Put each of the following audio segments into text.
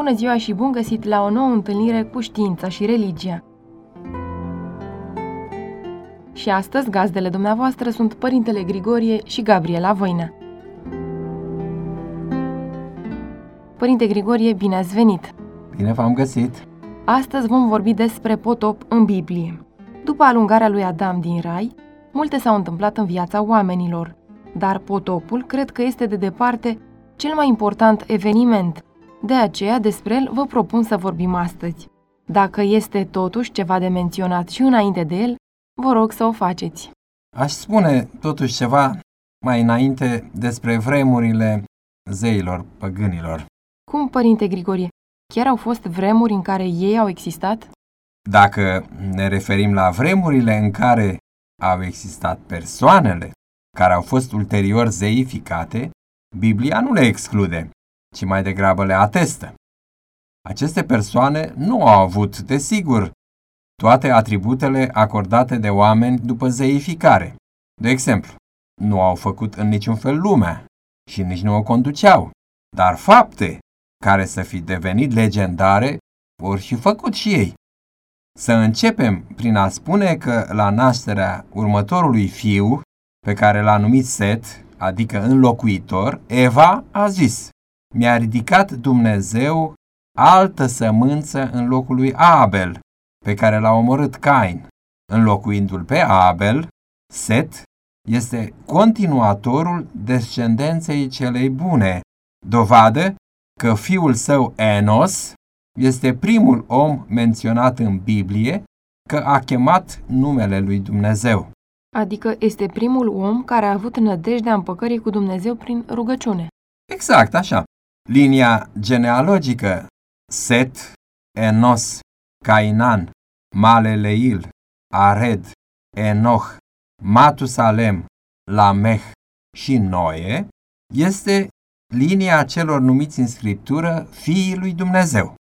Bună ziua și bun găsit la o nouă întâlnire cu știința și religia. Și astăzi, gazdele dumneavoastră sunt Părintele Grigorie și Gabriela Voina. Părinte Grigorie, bine ați venit! Bine v-am găsit! Astăzi vom vorbi despre potop în Biblie. După alungarea lui Adam din rai, multe s-au întâmplat în viața oamenilor, dar potopul cred că este de departe cel mai important eveniment – de aceea, despre el vă propun să vorbim astăzi. Dacă este totuși ceva de menționat și înainte de el, vă rog să o faceți. Aș spune totuși ceva mai înainte despre vremurile zeilor, păgânilor. Cum, Părinte Grigorie? Chiar au fost vremuri în care ei au existat? Dacă ne referim la vremurile în care au existat persoanele care au fost ulterior zeificate, Biblia nu le exclude ci mai degrabă le atestă. Aceste persoane nu au avut, desigur, toate atributele acordate de oameni după zeificare. De exemplu, nu au făcut în niciun fel lumea și nici nu o conduceau, dar fapte care să fi devenit legendare vor fi făcut și ei. Să începem prin a spune că la nașterea următorului fiu, pe care l-a numit Set, adică înlocuitor, Eva a zis, mi-a ridicat Dumnezeu altă sămânță în locul lui Abel, pe care l-a omorât Cain. Înlocuindu-l pe Abel, Set este continuatorul descendenței celei bune, dovadă că fiul său Enos este primul om menționat în Biblie că a chemat numele lui Dumnezeu. Adică este primul om care a avut nădejdea împăcării cu Dumnezeu prin rugăciune. Exact așa. Linia genealogică Set, Enos, Cainan, Maleleil, Ared, Enoch, Matusalem, Lameh și Noe este linia celor numiți în Scriptură fiii lui Dumnezeu.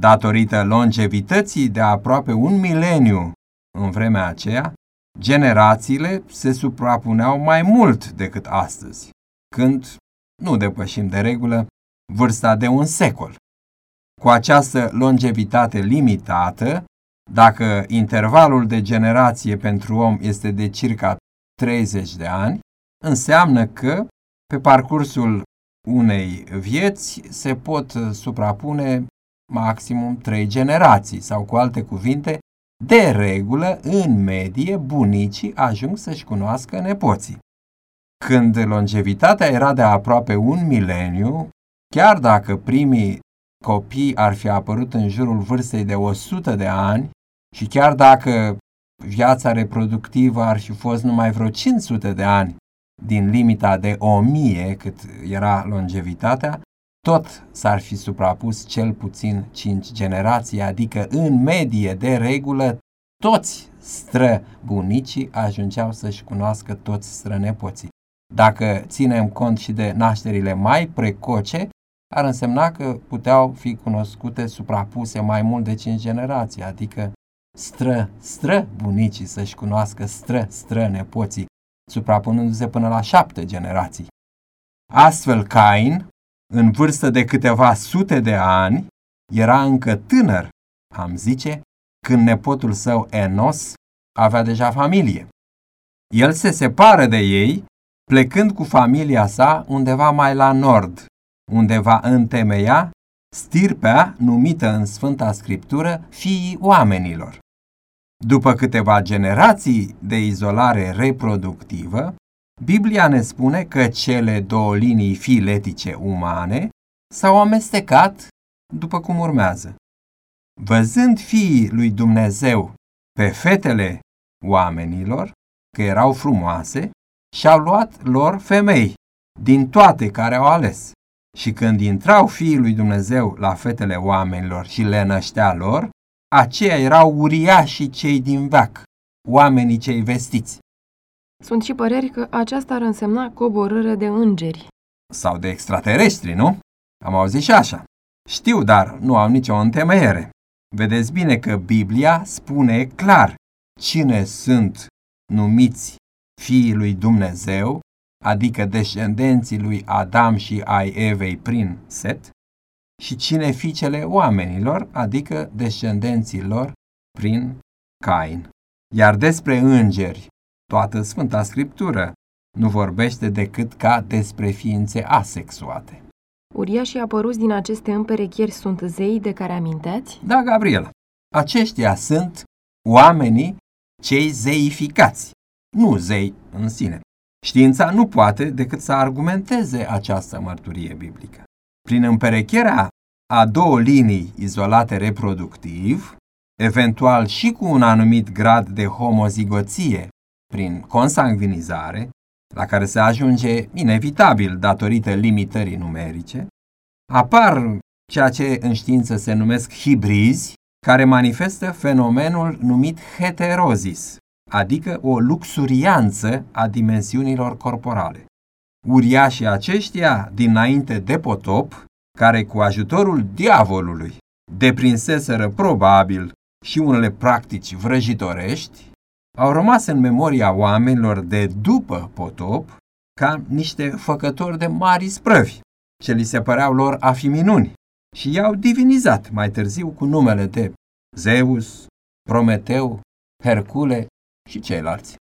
Datorită longevității de aproape un mileniu în vremea aceea, generațiile se suprapuneau mai mult decât astăzi, când nu depășim de regulă vârsta de un secol. Cu această longevitate limitată, dacă intervalul de generație pentru om este de circa 30 de ani, înseamnă că pe parcursul unei vieți se pot suprapune maximum 3 generații sau cu alte cuvinte, de regulă, în medie, bunicii ajung să-și cunoască nepoții. Când longevitatea era de aproape un mileniu, chiar dacă primii copii ar fi apărut în jurul vârstei de 100 de ani și chiar dacă viața reproductivă ar fi fost numai vreo 500 de ani din limita de 1000 cât era longevitatea, tot s-ar fi suprapus cel puțin 5 generații, adică în medie de regulă toți străbunicii ajungeau să-și cunoască toți strănepoții. Dacă ținem cont și de nașterile mai precoce, ar însemna că puteau fi cunoscute suprapuse mai mult de cinci generații, adică stră, stră bunicii să-și cunoască stră, stră nepoții, suprapunându-se până la șapte generații. Astfel, Cain, în vârstă de câteva sute de ani, era încă tânăr, am zice, când nepotul său Enos avea deja familie. El se separă de ei, plecând cu familia sa undeva mai la nord, unde va întemeia stirpea numită în Sfânta Scriptură fiii oamenilor. După câteva generații de izolare reproductivă, Biblia ne spune că cele două linii filetice umane s-au amestecat după cum urmează. Văzând fiii lui Dumnezeu pe fetele oamenilor, că erau frumoase, și-au luat lor femei, din toate care au ales. Și când intrau fiii lui Dumnezeu la fetele oamenilor și le năștea lor, aceia erau uriașii cei din veac, oamenii cei vestiți. Sunt și păreri că aceasta ar însemna coborâre de îngeri. Sau de extraterestri, nu? Am auzit și așa. Știu, dar nu au nicio întemeiere. Vedeți bine că Biblia spune clar cine sunt numiți fiii lui Dumnezeu, adică descendenții lui Adam și ai Evei prin Set, și cine fiicele oamenilor, adică descendenții lor prin Cain. Iar despre îngeri, toată Sfânta Scriptură nu vorbește decât ca despre ființe asexuate. Uriașii apăruți din aceste împerechieri sunt zei de care aminteați? Da, Gabriela, aceștia sunt oamenii cei zeificați, nu zei în sine. Știința nu poate decât să argumenteze această mărturie biblică. Prin împerecherea a două linii izolate reproductiv, eventual și cu un anumit grad de homozigoție prin consanguinizare, la care se ajunge inevitabil datorită limitării numerice, apar ceea ce în știință se numesc hibrizi, care manifestă fenomenul numit heterozis, adică o luxurianță a dimensiunilor corporale. Uriașii aceștia, dinainte de potop, care cu ajutorul diavolului deprinseseră probabil și unele practici vrăjitorești, au rămas în memoria oamenilor de după potop ca niște făcători de mari sprăvi, ce li se păreau lor a fi minuni și i-au divinizat mai târziu cu numele de Zeus, Prometeu, Hercule și ceilalți.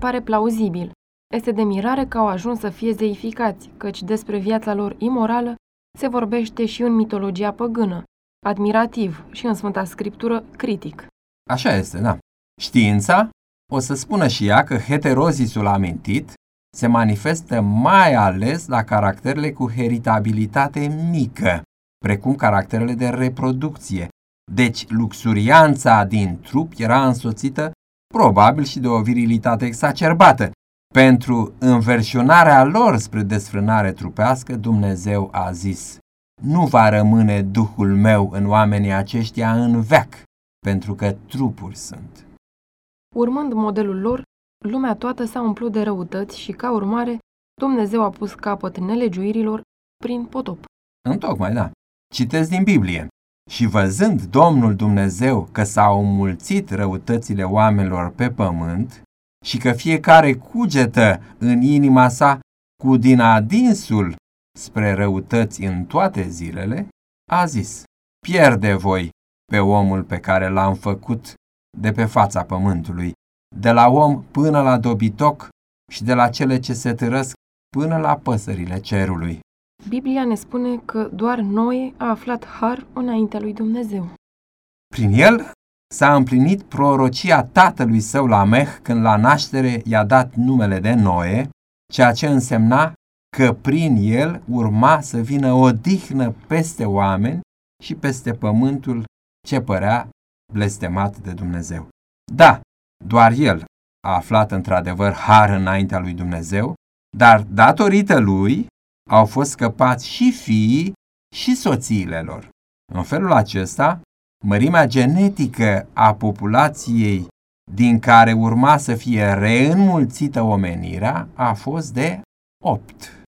Pare plauzibil. Este de mirare că au ajuns să fie zeificați, căci despre viața lor imorală se vorbește și în mitologia păgână, admirativ și în Sfânta Scriptură critic. Așa este, da. Știința o să spună și ea că heterozisul amintit se manifestă mai ales la caracterele cu heritabilitate mică, precum caracterele de reproducție. Deci luxurianța din trup era însoțită probabil și de o virilitate exacerbată. Pentru înversionarea lor spre desfrânare trupească, Dumnezeu a zis, Nu va rămâne Duhul meu în oamenii aceștia în veac, pentru că trupuri sunt. Urmând modelul lor, lumea toată s-a umplut de răutăți și, ca urmare, Dumnezeu a pus capăt nelegiuirilor prin potop. Întocmai, da. Citesc din Biblie. Și văzând Domnul Dumnezeu că s-au mulțit răutățile oamenilor pe pământ și că fiecare cugetă în inima sa cu din adinsul spre răutăți în toate zilele, a zis, pierde voi pe omul pe care l-am făcut de pe fața pământului, de la om până la dobitoc și de la cele ce se târăsc până la păsările cerului. Biblia ne spune că doar Noe a aflat har înaintea lui Dumnezeu. Prin el s-a împlinit prorocia tatălui său la Meh când la naștere i-a dat numele de Noe, ceea ce însemna că prin el urma să vină o dihnă peste oameni și peste pământul ce părea blestemat de Dumnezeu. Da, doar el a aflat într-adevăr har înaintea lui Dumnezeu, dar datorită lui au fost scăpați și fiii și soțiile lor. În felul acesta, mărimea genetică a populației din care urma să fie reînmulțită omenirea a fost de 8.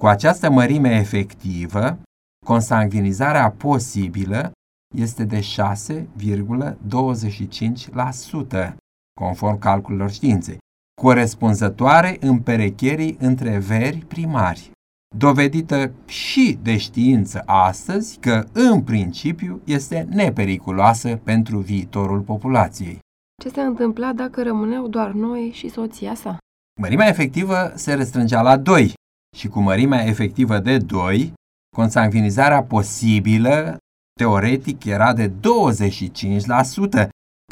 Cu această mărime efectivă, consanguinizarea posibilă este de 6,25%, conform calculelor științei, corespunzătoare împerecherii între veri primari, dovedită și de știință astăzi că, în principiu, este nepericuloasă pentru viitorul populației. Ce se întâmpla dacă rămâneau doar noi și soția sa? Mărimea efectivă se restrângea la 2 și cu mărimea efectivă de 2, consanguinizarea posibilă teoretic era de 25%,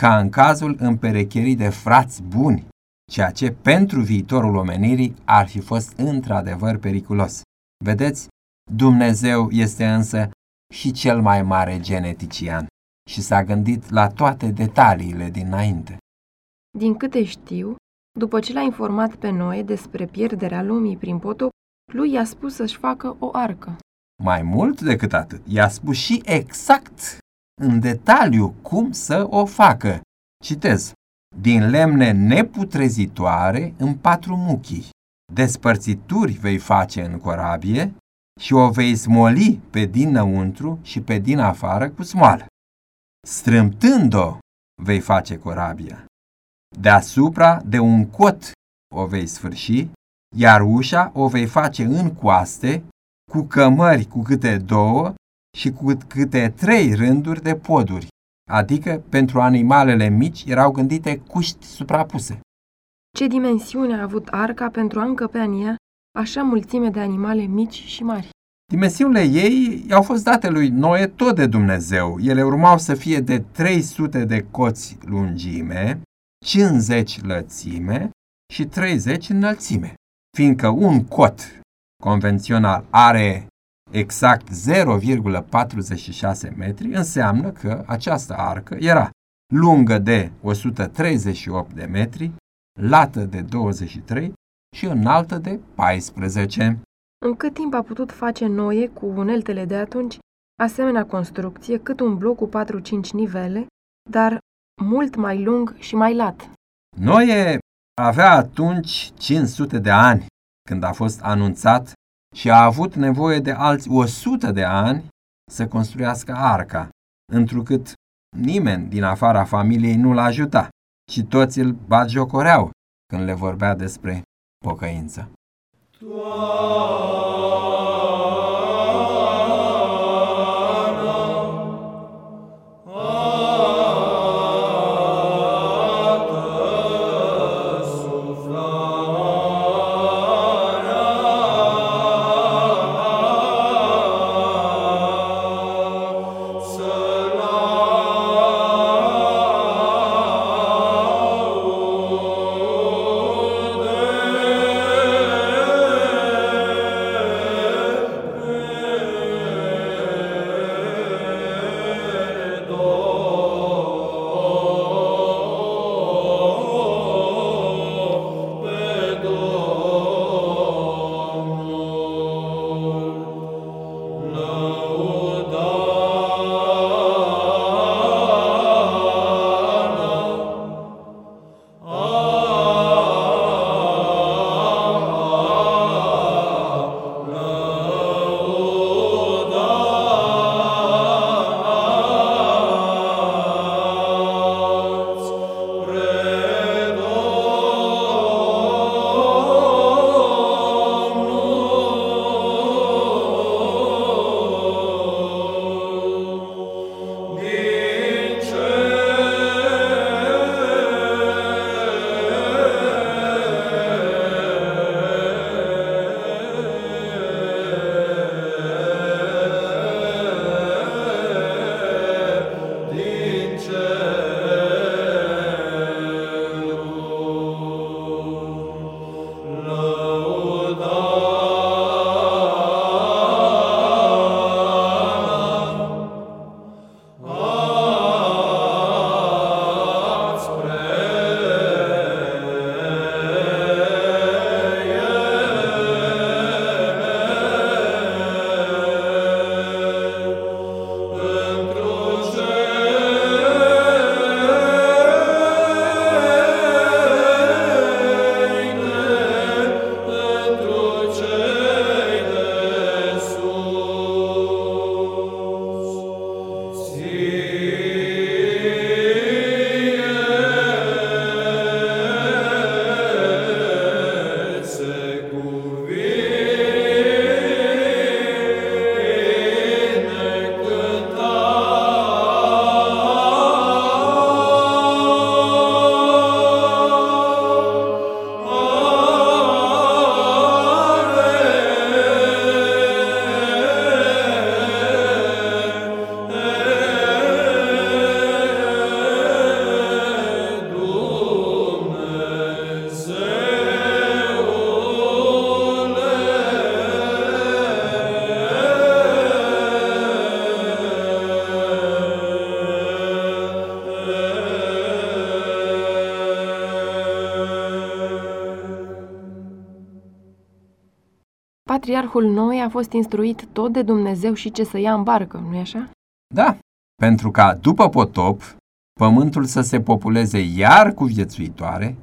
ca în cazul împerecherii de frați buni, ceea ce pentru viitorul omenirii ar fi fost într-adevăr periculos. Vedeți, Dumnezeu este însă și cel mai mare genetician și s-a gândit la toate detaliile dinainte. Din câte știu, după ce l-a informat pe Noe despre pierderea lumii prin potop, lui i-a spus să-și facă o arcă. Mai mult decât atât, i-a spus și exact, în detaliu, cum să o facă. Citez. Din lemne neputrezitoare în patru muchii. Despărțituri vei face în corabie și o vei smoli pe dinăuntru și pe din afară cu smoală. Strâmtând-o vei face corabia. Deasupra de un cot o vei sfârși, iar ușa o vei face în coaste cu cămări cu câte două și cu câte trei rânduri de poduri, adică pentru animalele mici erau gândite cuști suprapuse. Ce dimensiune a avut arca pentru a încăpea în ea așa mulțime de animale mici și mari? Dimensiunile ei i-au fost date lui Noe tot de Dumnezeu. Ele urmau să fie de 300 de coți lungime, 50 lățime și 30 înălțime, fiindcă un cot convențional are exact 0,46 metri, înseamnă că această arcă era lungă de 138 de metri, lată de 23 și înaltă de 14. În cât timp a putut face Noe cu uneltele de atunci asemenea construcție cât un bloc cu 4-5 nivele, dar mult mai lung și mai lat? Noe avea atunci 500 de ani când a fost anunțat și a avut nevoie de alți 100 de ani să construiască arca, întrucât nimeni din afara familiei nu l-a ajutat, ci toți îl bagiocoreau când le vorbea despre pocăință. Patriarhul Noe a fost instruit tot de Dumnezeu și ce să ia în barcă, nu-i așa? Da, pentru ca după potop pământul să se populeze iar cu viețuitoare,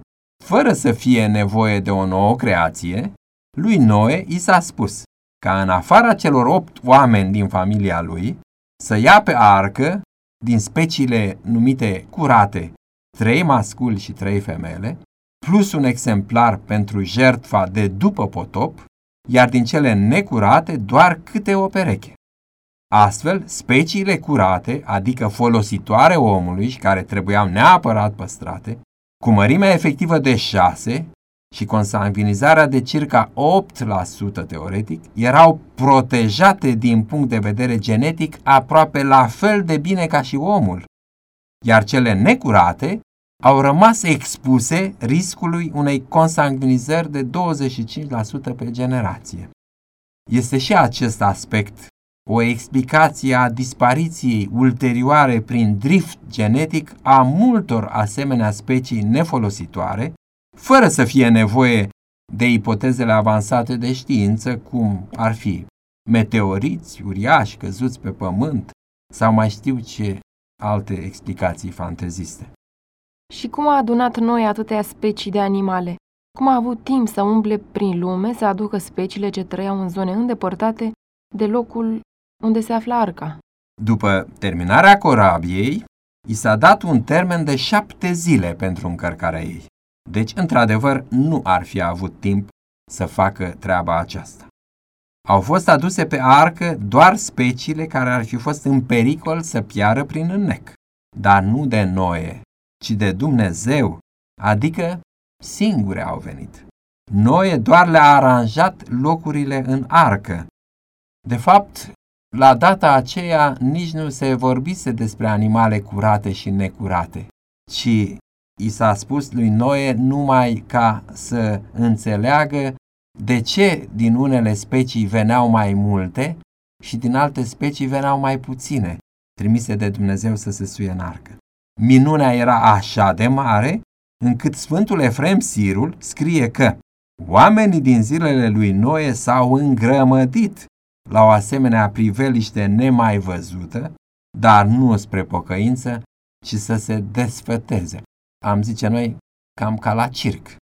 fără să fie nevoie de o nouă creație, lui Noe i s-a spus ca în afara celor opt oameni din familia lui să ia pe arcă din speciile numite curate trei masculi și trei femele, plus un exemplar pentru jertfa de după potop, iar din cele necurate doar câte o pereche. Astfel, speciile curate, adică folositoare omului și care trebuiau neapărat păstrate, cu mărimea efectivă de 6 și consanguinizarea de circa 8% teoretic, erau protejate din punct de vedere genetic aproape la fel de bine ca și omul, iar cele necurate au rămas expuse riscului unei consanguinizări de 25% pe generație. Este și acest aspect o explicație a dispariției ulterioare prin drift genetic a multor asemenea specii nefolositoare, fără să fie nevoie de ipotezele avansate de știință, cum ar fi meteoriți uriași căzuți pe pământ sau mai știu ce alte explicații fanteziste. Și cum a adunat noi atâtea specii de animale? Cum a avut timp să umble prin lume să aducă speciile ce trăiau în zone îndepărtate de locul unde se află arca? După terminarea corabiei, i s-a dat un termen de șapte zile pentru încărcarea ei. Deci, într-adevăr, nu ar fi avut timp să facă treaba aceasta. Au fost aduse pe arcă doar speciile care ar fi fost în pericol să piară prin înnec, dar nu de Noe, ci de Dumnezeu, adică singure au venit. Noe doar le-a aranjat locurile în arcă. De fapt, la data aceea nici nu se vorbise despre animale curate și necurate, ci i s-a spus lui Noe numai ca să înțeleagă de ce din unele specii veneau mai multe și din alte specii veneau mai puține, trimise de Dumnezeu să se suie în arcă. Minunea era așa de mare încât Sfântul Efrem Sirul scrie că oamenii din zilele lui Noe s-au îngrămădit la o asemenea priveliște nemai văzută, dar nu spre pocăință, ci să se desfăteze. Am zice noi, cam ca la circ.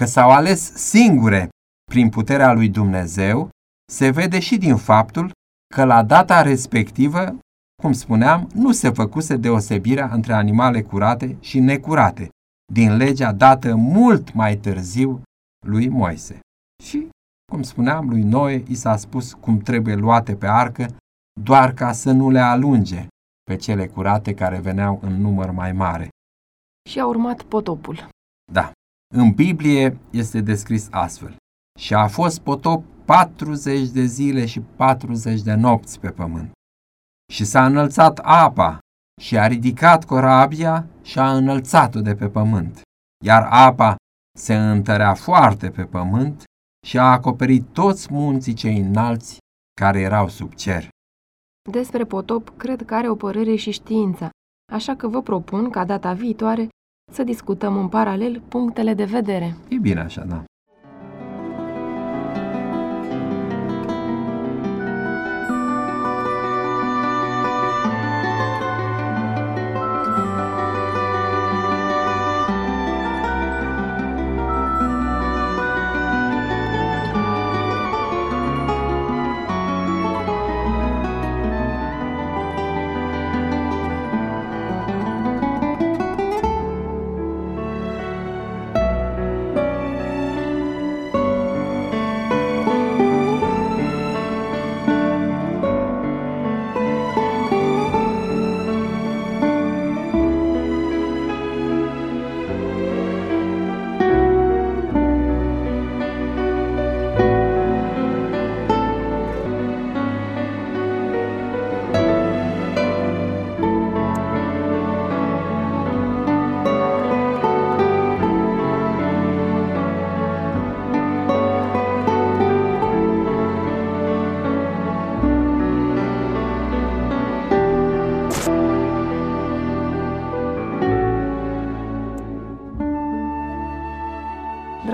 Că s-au ales singure prin puterea lui Dumnezeu, se vede și din faptul că la data respectivă, cum spuneam, nu se făcuse deosebirea între animale curate și necurate, din legea dată mult mai târziu lui Moise. Și cum spuneam, lui Noe i s-a spus cum trebuie luate pe arcă, doar ca să nu le alunge pe cele curate care veneau în număr mai mare. Și a urmat potopul. Da. În Biblie este descris astfel. Și a fost potop 40 de zile și 40 de nopți pe pământ. Și s-a înălțat apa și a ridicat corabia și a înălțat-o de pe pământ. Iar apa se întărea foarte pe pământ și a acoperit toți munții cei înalți care erau sub cer. Despre potop cred că are o părere și știința, așa că vă propun ca data viitoare să discutăm în paralel punctele de vedere. E bine așa, da.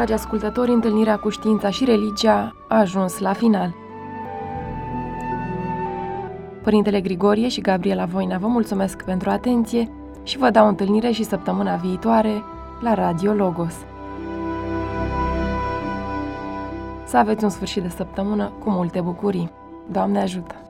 Dragi ascultători, întâlnirea cu știința și religia ajuns la final. Părintele Grigorie și Gabriela Voina vă mulțumesc pentru atenție și vă dau întâlnire și săptămâna viitoare la Radio Logos. Să aveți un sfârșit de săptămână cu multe bucurii. Doamne ajută!